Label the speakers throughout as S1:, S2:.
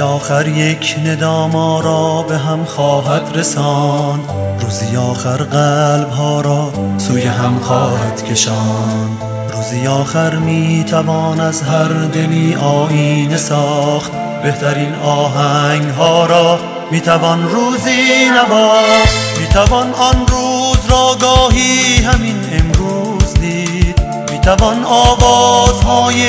S1: آخر یک ندا ما را به هم خواهد رساند روزی آخر قلب ها را سوی هم خواهد کشاند روزی آخر می توان از هر دلی آینه ساخت. بهترین آهنگ ها را می توان روزی نواخت. می توان آن روز را گاهی همین امروز دید. می توان آوازهای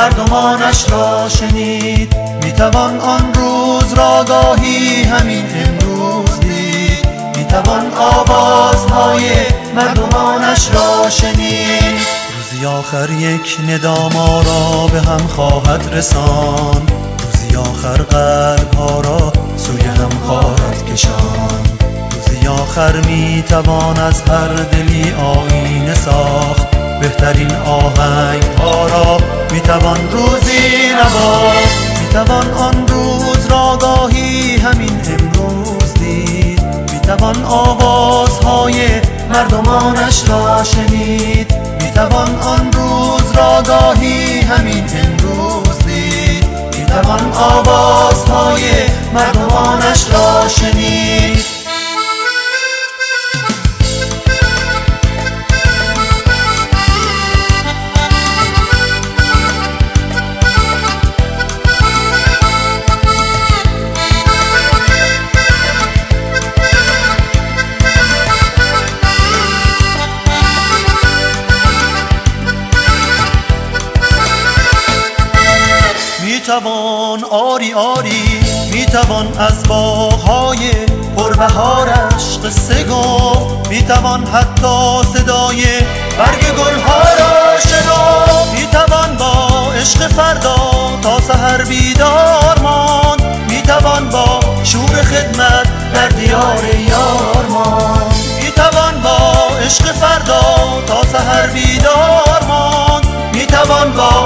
S1: مردمانش را شنید می توان آن روز را گاهی همین امروز دید. می توان آوازهای مردمانش را شنید. روزی آخر یک ندا ما را به هم خواهد رساند روزی آخر قلب ها را سوی هم خواهد کشاند روزی آخر می توان از هر دلی بهترین آهنگ ها را می توان روزی نواخت می توان آن روز را گاهی همین امروز دید می توان آوازهای مردمانش را شنید می توان آن روز را گاهی همین امروز دید می توان آوازهای مردمانش را شنید. می توان آری آری می توان از باغهای پربهارش قصه گفت می توان حتی صدای برگ گلها را می توان با عشق فردا تا سحر بیدار ماند می توان با شور خدمت در دیار یار ماند می توان با عشق فردا تا سحر بیدار ماند می توان با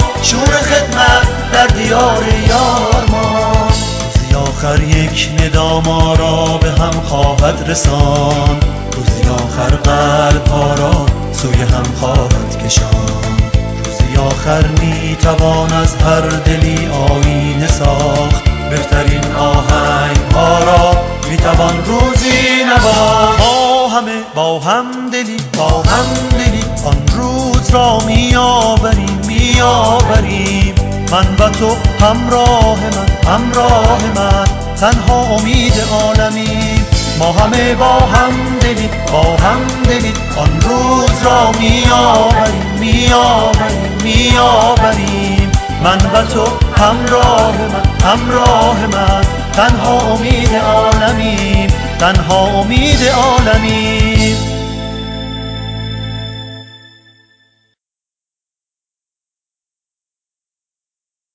S1: آخر یک ندا ما را به هم خواهد رساند روزی آخر قلب ها را سوی هم خواهد کشاند روزی آخر می توان از هر دلی آینه ساخت. بهترین آهنگ ها را می توان روزی نواخت ما همه با همدلی با همدلی آن روز را می آوریم می آوریم. من و تو همراه من همراه من. تنها امید عالمیم ما همه با همدلی با همدلی آن روز را می آوریم می آوریم می آوریم من و تو همراه من همراه من. تنها امید عالمیم تنها امید عالمیم